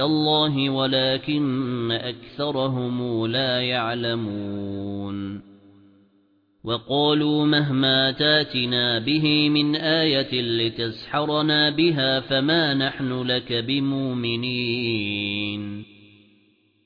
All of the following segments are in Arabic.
اللَّهِ وَلَكِنَّ أَكْثَرَهُمْ لَا يَعْلَمُونَ. وَقَالُوا مَهْمَا تَأْتِنَا بِهِ مِنْ آيَةٍ لِتَسْحَرَنَا بِهَا فَمَا نَحْنُ لَكَ بِمُؤْمِنِينَ.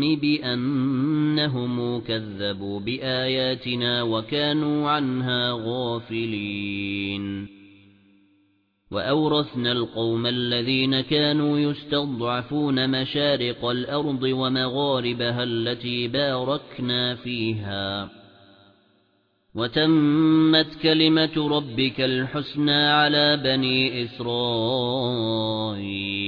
بِأَنَّهُمْ كَذَّبُوا بِآيَاتِنَا وَكَانُوا عَنْهَا غَافِلِينَ. وَأَوْرَثْنَا الْقَوْمَ الَّذِينَ كَانُوا يُسْتَضْعَفُونَ مَشَارِقَ الْأَرْضِ وَمَغَارِبَهَا الَّتِي بَارَكْنَا فِيهَا. وَتَمَّتْ كَلِمَةُ رَبِّكَ الْحُسْنَى عَلَى بَنِي إِسْرَائِيلَ.